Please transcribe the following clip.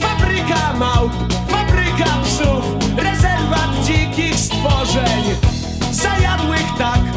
Fabryka małp, fabryka psów Rezerwat dzikich stworzeń. Zajadłych tak